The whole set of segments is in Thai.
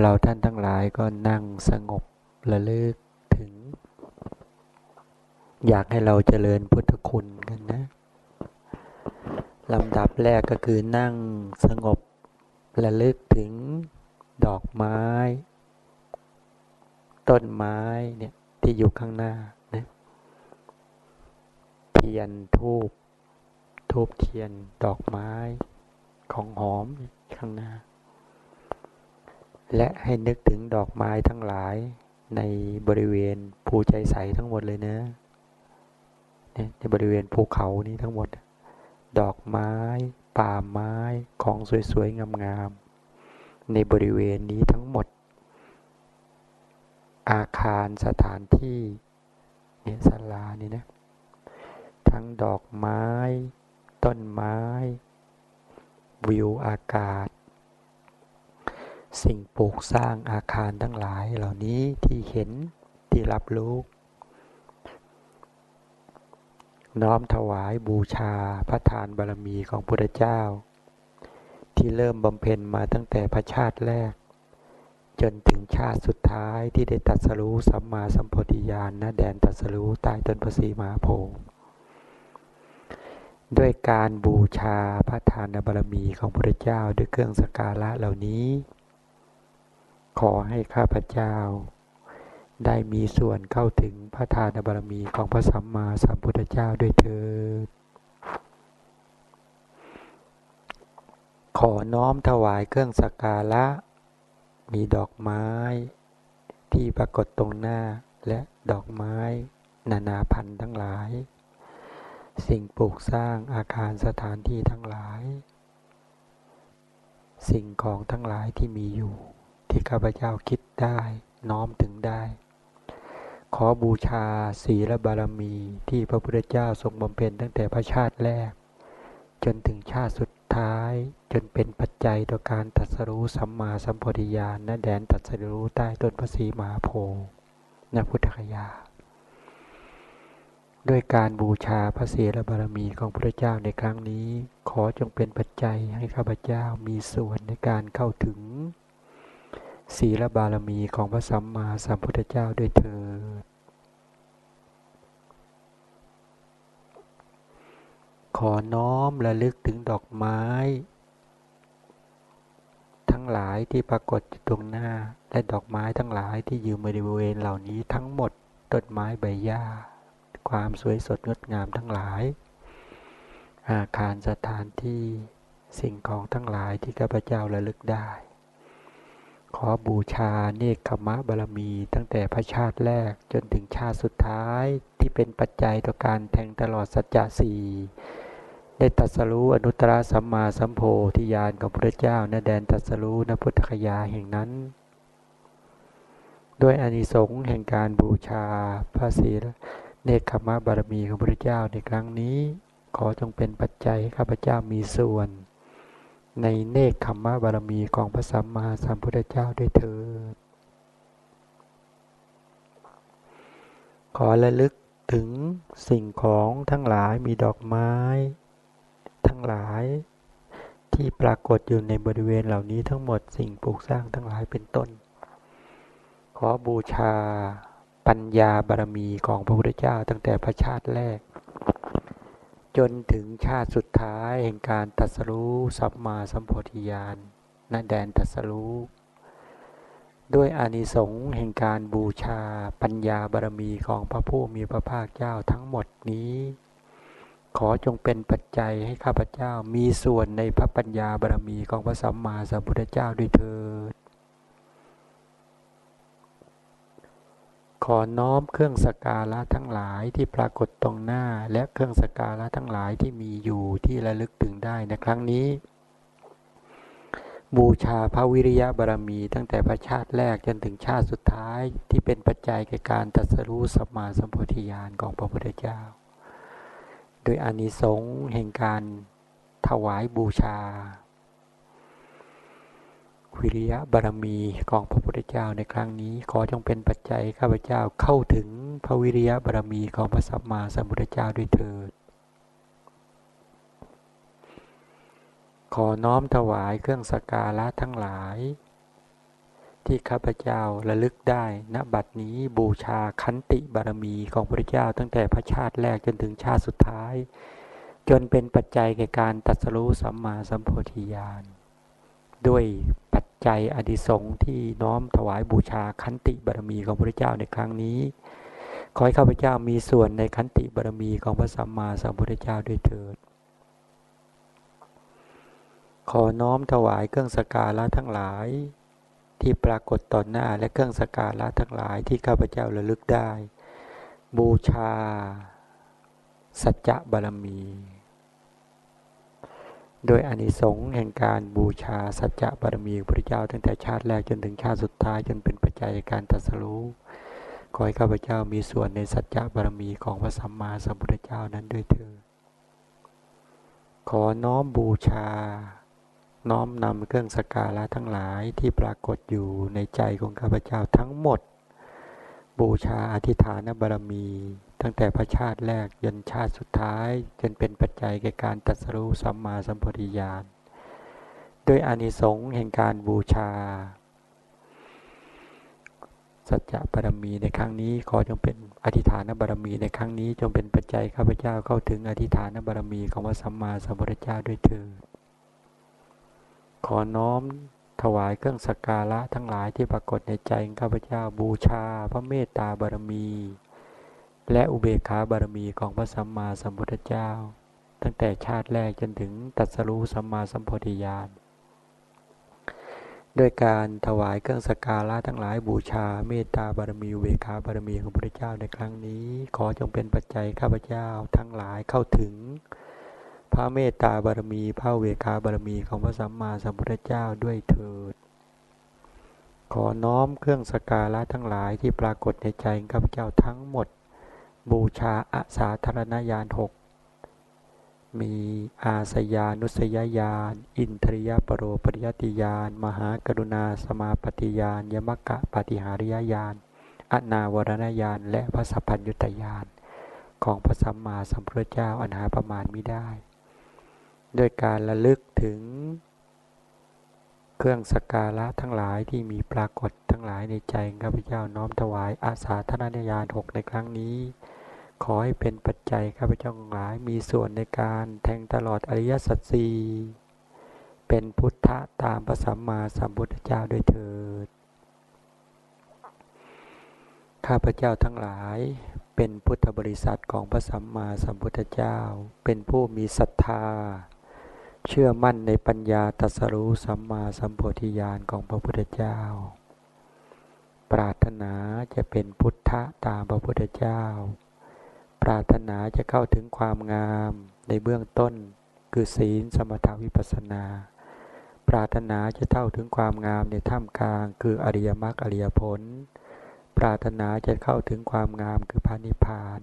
เราท่านทั้งหลายก็นั่งสงบระลึกถึง อยากให้เราเจริญพุทธคุณกันนะลำดับแรกก็คือนั่งสงบระลึกถึงดอกไม้ ต้นไม้เนี่ยที่อยู่ข้างหน้านะเทียนทูบทูบเทียนดอกไม้ของหอมข้างหน้า และให้นึกถึงดอกไม้ทั้งหลายในบริเวณภูใจใสทั้งหมดเลยนะในบริเวณภูเขานี้ทั้งหมด ดอกไม้ ป่าไม้ของสวยๆ งามๆ ในบริเวณนี้ทั้งหมด อาคารสถานที่เนี่ยศาลานี่นะทั้งดอกไม้ ต้นไม้ วิวอากาศ สิ่งปลูกสร้างอาคารทั้งหลายเหล่านี้ที่เห็นที่รับรู้ น้อมถวายบูชาพระทานบารมีของพุทธเจ้า ที่เริ่มบำเพ็ญมาตั้งแต่พระชาติแรก จนถึงชาติสุดท้ายที่ได้ตัดสรู้สัมมาสัมโพธิญาณณแดนตัดสรู้ใต้ต้นพระศรีมหาโพธิ์ด้วยการบูชาพระทานบารมีของพระเจ้าด้วยเครื่องสักการะเหล่านี้ ขอให้ข้าพเจ้า ได้มีส่วนเข้าถึงพระทานบารมีของพระสัมมาสัมพุทธเจ้าด้วยเถิด ขอน้อมถวายเครื่องสักการะ มีดอกไม้ ที่ปรากฏตรงหน้าและดอกไม้ นานาพันธุ์ทั้งหลาย สิ่งปลูกสร้างอาคารสถานที่ทั้งหลาย สิ่งของทั้งหลายที่มีอยู่ ที่ข้าพเจ้าคิดได้น้อมถึงได้ ขอบูชาศีลบารมีที่พระพุทธเจ้าทรงบำเพ็ญตั้งแต่พระชาติแรก จนถึงชาติสุดท้ายจนเป็นปัจจัยต่อการตัดสรู้สัมมาสัมโพธิญาณณแดนตัดสรู้ใต้ต้นพระศรีมหาโพธิ์ณพุทธคยา ด้วยการบูชาพระศีลบารมีของพระเจ้าในครั้งนี้ ขอจงเป็นปัจจัยให้ข้าพเจ้ามีส่วนในการเข้าถึง ศีลบารมีของพระสัมมาสัมพุทธเจ้าด้วยเถิดขอน้อมระลึกถึงดอกไม้ ทั้งหลายที่ปรากฏอยู่ตรงหน้า และดอกไม้ทั้งหลายที่อยู่บริเวณเหล่านี้ทั้งหมดต้นไม้ใบหญ้า ความสวยสดงดงามทั้งหลาย อาคารสถานที่สิ่งของทั้งหลายที่ข้าพเจ้าระลึกได้ อบูชาเนคขมะบารมี ตั้งแต่พระชาติแรกจนถึงชาติสุดท้ายที่เป็นปัจจัยต่อการแทงตลอดสัจจะสี่ได้ตัสรู้อนุตตรสัมมาสัมโพธิญาณของพระเจ้าณแดนตัสรู้ณพุทธคยาแห่งนั้น ด้วยอานิสงส์แห่งการบูชาพระศีลเนคขมะบารมีของพระเจ้าในครั้งนี้ ขอจงเป็นปัจจัยให้ข้าพเจ้ามีส่วน ในเนคขมมะบารมีของพระสัมมาสัมพุทธเจ้าด้วยเถิด ขอระลึกถึงสิ่งของทั้งหลายมีดอกไม้ ทั้งหลายที่ปรากฏอยู่ในบริเวณเหล่านี้ทั้งหมดสิ่งปลูกสร้างทั้งหลายเป็นต้น ขอบูชาปัญญาบารมีของพระพุทธเจ้าตั้งแต่พระชาติแรก จนถึงชาติสุดท้ายแห่งการตัสรู้สัมมาสัมโพธิญาณณแดนตัสรู้ด้วยอานิสงส์แห่งการบูชาปัญญาบารมีของพระผู้มีพระภาคเจ้าทั้งหมดนี้ ขอจงเป็นปัจจัยให้ข้าพเจ้ามีส่วนในพระปัญญาบารมีของพระสัมมาสัมพุทธเจ้าด้วยเถิด ขอน้อมเครื่องสการะทั้งหลายที่ปรากฏตรงหน้า และเครื่องสการะทั้งหลายที่มีอยู่ที่ระลึกถึงได้ในครั้งนี้ บูชาพระวิริยะบารมี ตั้งแต่พระชาติแรกจนถึงชาติสุดท้ายที่เป็นปัจจัยแก่การตัสรู้สัมมาสัมพุทธญาณของพระพุทธเจ้า โดยอานิสงส์แห่งการถวายบูชา วิริยะบารมีของพระพุทธเจ้าในครั้งนี้ ขอจงเป็นปัจจัยข้าพเจ้าเข้าถึงพระวิริยะบารมีของพระสัมมาสัมพุทธเจ้าด้วยเถิด ขอน้อมถวายเครื่องสักการะทั้งหลาย ที่ข้าพเจ้าระลึกได้ณบัดนี้บูชาคันติบารมีของพระเจ้าตั้งแต่พระชาติแรกจนถึงชาติสุดท้าย จนเป็นปัจจัยแก่การตัดสู้สัมมาสัมโพธิญาณ ด้วยปัจจัยอดิสงที่น้อมถวายบูชาคันติบารมีของพระเจ้าในครั้งนี้ ขอให้ข้าพเจ้ามีส่วนในคันติบารมีของพระสัมมาสัมพุทธเจ้าด้วยเถิด ขอน้อมถวายเครื่องสการะทั้งหลาย ที่ปรากฏต่อหน้าและเครื่องสกการะทั้งหลายที่ข้าพเจ้าระลึกได้ บูชา สัจจะบารมี โดยอานิสงส์แห่งการบูชาสัจจะบารมีพระเจ้า ตั้งแต่ชาติแรกจนถึงชาติสุดท้ายจนเป็นปัจจัยการตรัสรู้ขอให้ข้าพเจ้ามีส่วนในสัจจะบารมีของพระสัมมาสัมพุทธเจ้านั้นด้วยเถิดขอน้อมบูชา น้อมนำเครื่องสกการะทั้งหลายที่ปรากฏอยู่ในใจของข้าพเจ้าทั้งหมด บูชาอธิษฐานบารมี ตั้งแต่พระชาติแรกจนชาติสุดท้าย จนเป็นปัจจัยแก่การตัดสรู้สัมมาสัมปวิญาณด้วยอานิสงส์แห่งการบูชา สัจจะบารมีในครั้งนี้ขอจงเป็นอธิฐานบารมีในครั้งนี้จงเป็นปัจจัยข้าพเจ้าเข้าถึงอธิฐานบารมีของพระสัมมาสัมพุทธเจ้าด้วยเถิดขอน้อมถวายเครื่องสักการะทั้งหลายที่ปรากฏในใจข้าพเจ้าบูชาพระเมตตาบารมี และอุเบกขาบารมีของพระสัมมาสัมพุทธเจ้า ตั้งแต่ชาติแรกจนถึงตัสรู้สัมมาสัมโพธิญาณด้วยการถวายเครื่องสการะทั้งหลายบูชาเมตตาบารมีเบกขาบารมีของพระเจ้าในครั้งนี้ ขอจงเป็นปัจจัยข้าพเจ้าทั้งหลายเข้าถึง พระเมตตาบารมีพระเวคาบารมีของพระสัมมาสัมพุทธเจ้าด้วยเถิด ขอน้อมเครื่องสการะทั้งหลายที่ปรากฏในใจข้าพเจ้าทั้งหมด บูชาอาสาธารณญาณหกมีอาสยานุสยญาณ อินทริยปโรปริยติญาณ มหากรุณาสมาปฏิญาณ ยมกะปฏิหาริยญาณ อนาวรณญาณ และพระสัพพัญญุตญาณ ของพระสัมมาสัมพุทธเจ้าอันหาประมาณไม่ได้ ด้วยการระลึกถึง เครื่องสักการะทั้งหลายที่มีปรากฏ งหลายในใจข้าพเจ้าน้อมถวายอาสาธนญาณหกในครั้งนี้ ขอให้เป็นปัจจัยข้าพเจ้าทั้งหลายมีส่วนในการแทงตลอดอริยสัจสีเป็นพุทธะตามพระสัมมาสัมพุทธเจ้าด้วยเถิด ข้าพเจ้าทั้งหลายเป็นพุทธบริษัทของพระสัมมาสัมพุทธเจ้า เป็นผู้มีศรัทธา เชื่อมั่นในปัญญาตรัสรู้สัมมาสัมโพธิญาณของพระพุทธเจ้า ปรารถนาจะเป็นพุทธะตามพระพุทธเจ้า ปรารถนาจะเข้าถึงความงามในเบื้องต้น คือศีลสมถวิปัสนา ปรารถนาจะเท่าถึงความงามในท่ามกลาง คืออริยมรรคอริยผล ปรารถนาจะเข้าถึงความงามคือพระนิพพาน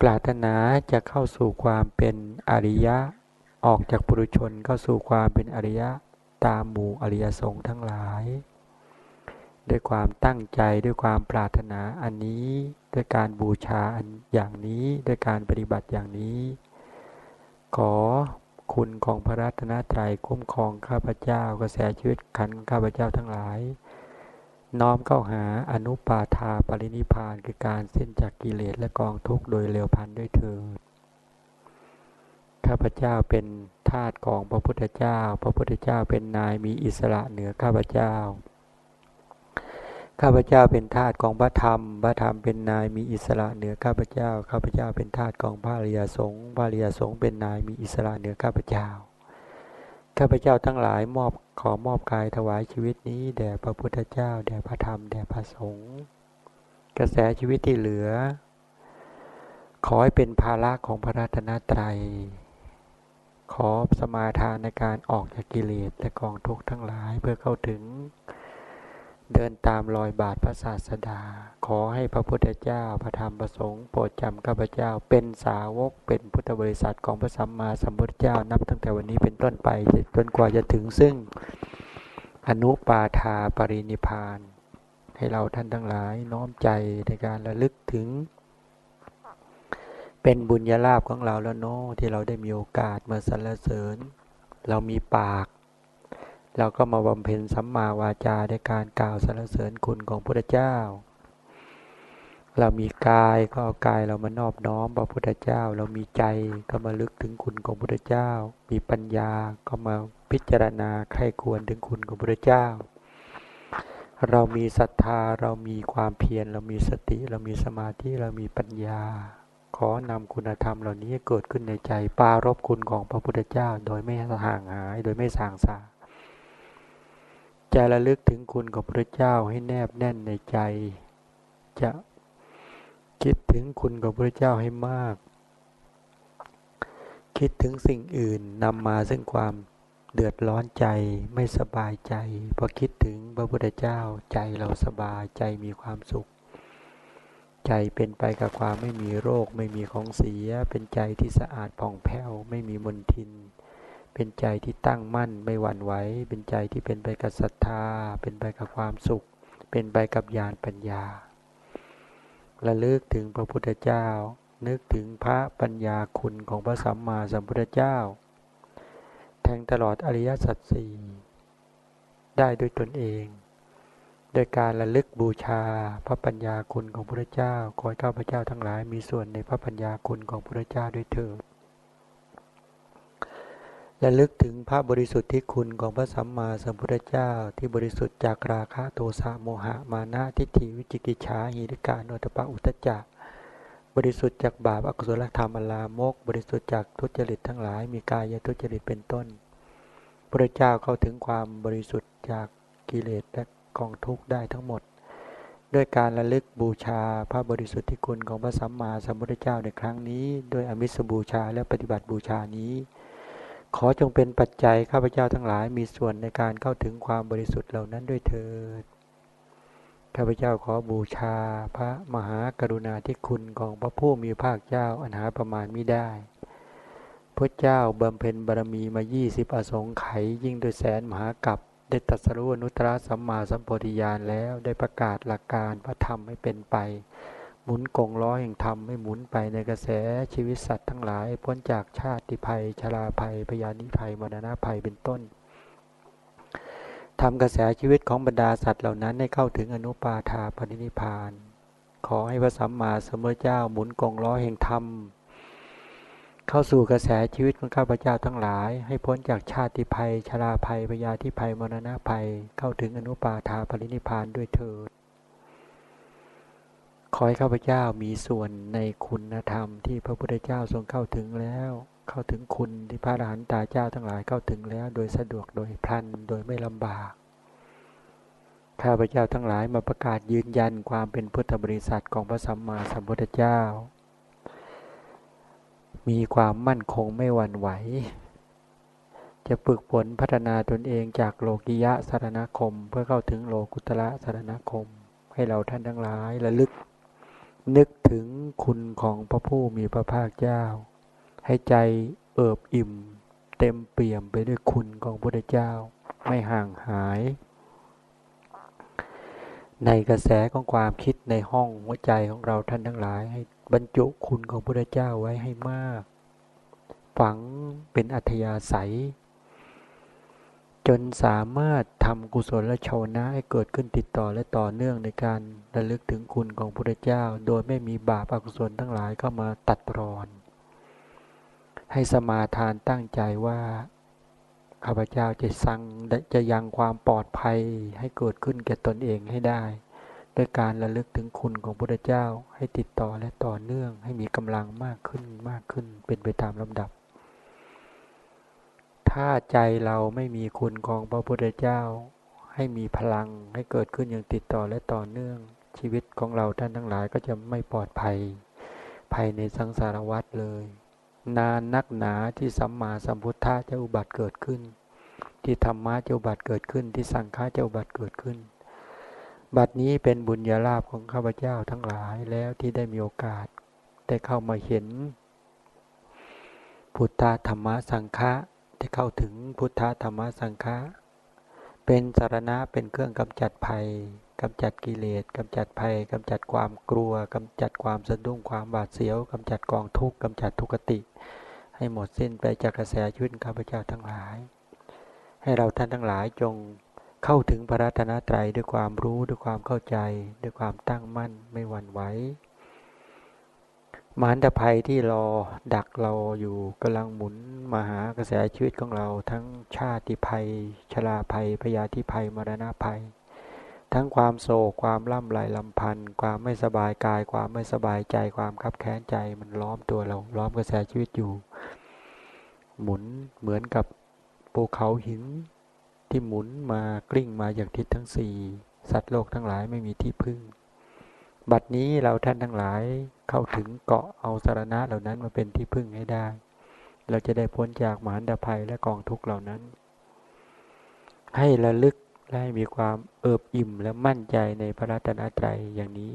ปรารถนาจะเข้าสู่ความเป็นอริยะ ออกจากปุถุชนเข้าสู่ความเป็นอริยะตามหมู่อริยสงฆ์ทั้งหลาย ด้วยความตั้งใจด้วยความปรารถนาอันนี้ ด้วยการบูชาอันอย่างนี้ด้วยการปฏิบัติอย่างนี้ ขอคุณของพระรัตนตรัยคุ้มครองข้าพเจ้ากระแสชีวิตขันข้าพเจ้าทั้งหลาย น้อมเข้าหาอนุปาทาปรินิพานคือการเส้นจากกิเลสและกองทุกข์โดยเร็วพันด้วยเถิดข้าพเจ้าเป็นทาสของพระพุทธเจ้า พระพุทธเจ้าเป็นนายมีอิสระเหนือข้าพเจ้า ข้าพเจ้าเป็นทาสของพระธรรม พระธรรมเป็นนายมีอิสระเหนือข้าพเจ้า ข้าพเจ้าเป็นทาสของพระริยสงฆ์ พระริยสงฆ์เป็นนายมีอิสระเหนือข้าพเจ้า ข้าพเจ้าทั้งหลายมอบขอมอบกายถวายชีวิตนี้แด่พระพุทธเจ้า แด่พระธรรม แด่พระสงฆ์ กระแสชีวิตที่เหลือ ขอให้เป็นภาระของพระรัตนตรัย ขอสมาทานในการออกจากกิเลสและกองทุกข์ทั้งหลายเพื่อเข้าถึง เดินตามรอยบาทพระศาสดา ขอให้พระพุทธเจ้าพระธรรมประสงค์โปรดจำข้าพเจ้า เป็นสาวกเป็นพุทธบริษัทของพระสัมมาสัมพุทธเจ้านับตั้งแต่วันนี้เป็นต้นไปจนกว่าจะถึงซึ่ง อนุปาทาปรินิพาน ให้เราท่านทั้งหลายน้อมใจในการระลึกถึง เป็นบุญญาลาภของเราแล้วเนาะที่เราได้มีโอกาสมาสรรเสริญ เรามีปาก เราก็มาบำเพ็ญสัมมาวาจาในการกล่าวสรรเสริญคุณของพระเจ้า เรามีกายก็เอากายเรามานอบน้อมพระพุทธเจ้า เรามีใจก็มาลึกถึงคุณของพระพุทธเจ้า มีปัญญาก็มาพิจารณาใครควรถึงคุณของพระพุทธเจ้า เรามีศรัทธาเรามีความเพียรเรามีสติ เรามีสมาธิเรามีปัญญา ขอนำคุณธรรมเหล่านี้เกิดขึ้นในใจปารบคุณของพระพุทธเจ้า โดยไม่ห่างหายโดยไม่สางสา จะระลึกถึงคุณของพระเจ้าให้แนบแน่นในใจ จะคิดถึงคุณของพระเจ้าให้มาก คิดถึงสิ่งอื่นนำมาซึ่งความเดือดร้อนใจไม่สบายใจพอคิดถึงพระพุทธเจ้าใจเราสบายใจมีความสุข ใจเป็นไปกับความไม่มีโรค ไม่มีของเสีย เป็นใจที่สะอาดผ่องแผ้วไม่มีมลทิน เป็นใจที่ตั้งมั่นไม่หวั่นไหว เป็นใจที่เป็นไปกับศรัทธา เป็นไปกับความสุข เป็นไปกับญาณปัญญา ระลึกถึงพระพุทธเจ้า นึกถึงพระปัญญาคุณของพระสัมมาสัมพุทธเจ้า แทงตลอดอริยสัจสี่ได้ด้วยตนเอง โดยการระลึกบูชาพระปัญญาคุณของพระเจ้า ขอให้ข้าพเจ้าทั้งหลายมีส่วนในพระปัญญาคุณของพระเจ้าด้วยเถิด และลึกถึงพระบริสุทธิ์ที่คุณของพระสัมมาสัมพุทธเจ้าที่บริสุทธิ์จากราคะโทสะโมหะมานะทิฏฐิวิจิกิจฉาหิริกาโนตปะอุตจักบริสุทธิ์จากบาปอกุศลธรรมอลามก บริสุทธิ์จากทุจริตทั้งหลาย มีกายทุจริตเป็นต้น พระเจ้าเข้าถึงความบริสุทธิ์จากกิเลสและกองทุกข์ได้ทั้งหมด ด้วยการระลึกบูชาพระบริสุทธิ์ที่คุณของพระสัมมาสัมพุทธเจ้าในครั้งนี้ ด้วยอมิสบูชาและปฏิบัติบูชานี้ ขอจงเป็นปัจจัยข้าพเจ้าทั้งหลายมีส่วนในการเข้าถึงความบริสุทธิ์เหล่านั้นด้วยเถิด ข้าพเจ้าขอบูชาพระมหากรุณาธิคุณของพระผู้มีภาคเจ้าอันหาประมาณมิได้พระเจ้าบำเพ็ญบารมีมา 20 อสงไขยยิ่งโดยแสนมหากัปได้ตัดสรุวนุตตรสัมมาสัมปวิญาณแล้วได้ประกาศหลักการพระธรรมให้เป็นไป หมุนกงล้อแห่งธรรมไม่หมุนไปในกระแสชีวิตสัตว์ทั้งหลาย พ้นจากชาติภัยชราภัยพยานิภัยมรณะภัยเป็นต้นทำกระแสชีวิตของบรรดาสัตว์เหล่านั้นให้เข้าถึงอนุปาทาปณินิพาน ขอให้พระสัมมาสัมพุทธเจ้าหมุนกงล้อแห่งธรรม เข้าสู่กระแสชีวิตของข้าพเจ้าทั้งหลาย ให้พ้นจากชาติภัยชราภัยพยาธิภัยมรณะภัย เข้าถึงอนุปาทาปรินิพานด้วยเถิด ขอให้ข้าพเจ้ามีส่วนในคุณธรรมที่พระพุทธเจ้าทรงเข้าถึงแล้ว เข้าถึงคุณที่พระอรหันตาเจ้าทั้งหลายเข้าถึงแล้ว โดยสะดวกโดยพลันโดยไม่ลำบาก ข้าพเจ้าทั้งหลายมาประกาศยืนยันความเป็นพุทธบริษัทของพระสัมมาสัมพุทธเจ้า มีความมั่นคงไม่หวั่นไหว จะฝึกฝนพัฒนาตนเองจากโลกิยะสารณคม เพื่อเข้าถึงโลกุตระสารณคม ให้เราท่านทั้งหลายระลึก นึกถึงคุณของพระผู้มีพระภาคเจ้า ให้ใจเอิบอิ่ม เต็มเปี่ยมไปด้วยคุณของพระเจ้า ไม่ห่างหาย ในกระแสของความคิดในห้องหัวใจของเราท่านทั้งหลาย ให้บรรจุคุณของพระเจ้าไว้ให้มาก ฝังเป็นอัธยาศัย จนสามารถทำกุศลและชาวนะให้เกิดขึ้นติดต่อและต่อเนื่องในการระลึกถึงคุณของพระเจ้า โดยไม่มีบาปอกุศลทั้งหลายเข้ามาตัดรอน ให้สมาทานตั้งใจว่าข้าพเจ้าจะสั่งจะยังความปลอดภัยให้เกิดขึ้นแก่ตนเองให้ได้ด้วยการระลึกถึงคุณของพระเจ้าให้ติดต่อและต่อเนื่องให้มีกำลังมากขึ้นมากขึ้นเป็นไปตามลำดับ ถ้าใจเราไม่มีคุณของพระพุทธเจ้า ให้มีพลังให้เกิดขึ้นอย่างติดต่อและต่อเนื่อง ชีวิตของเราท่านทั้งหลายก็จะไม่ปลอดภัยภายในสังสารวัฏเลย นานนักหนาที่สัมมาสัมพุทธะจะอุบัติเกิดขึ้น ที่ธรรมะจะอุบัติเกิดขึ้น ที่สังฆะจะอุบัติเกิดขึ้น บัดนี้เป็นบุญญาลาภของข้าพเจ้าทั้งหลายแล้วที่ได้มีโอกาสได้เข้ามาเห็น พุทธธรรมสังฆะ ที่เข้าถึงพุทธธรรมสังฆะเป็นสารณะเป็นเครื่องกำจัดภัยกำจัดกิเลสกำจัดภัยกำจัดความกลัวกำจัดความสะดุ้งความบาดเสียวกำจัดกองทุกข์กำจัดทุกขติ ให้หมดสิ้นไปจากกระแสชีวิตข้าพเจ้าทั้งหลาย ให้เราท่านทั้งหลายจงเข้าถึงพระรัตนตรัยด้วยความรู้ด้วยความเข้าใจ ด้วยความตั้งมั่นไม่หวั่นไหว มารตภัยที่รอดักเราอยู่กำลังหมุนมาหากระแสชีวิตของเราทั้งชาติภัย ชราภัยพยาธิภัยมรณะภัย ทั้งความโศกความล่ำไรลำพันธ์ความไม่สบายกายความไม่สบายใจความคับแค้นใจมันล้อมตัวเราล้อมกระแสชีวิตอยู่ หมุนเหมือนกับภูเขาหินที่หมุนมากลิ้งมาอย่างทิศทั้งสี่สัตว์โลกทั้งหลายไม่มีที่พึ่ง บัดนี้เราท่านทั้งหลายเข้าถึงเกาะเอาสารณะเหล่านั้นมาเป็นที่พึ่งให้ได้ เราจะได้พ้นจากมหันตภัยและกองทุกข์เหล่านั้น ให้ระลึกและให้มีความเอิบอิ่มและมั่นใจในพระรัตนตรัยอย่างนี้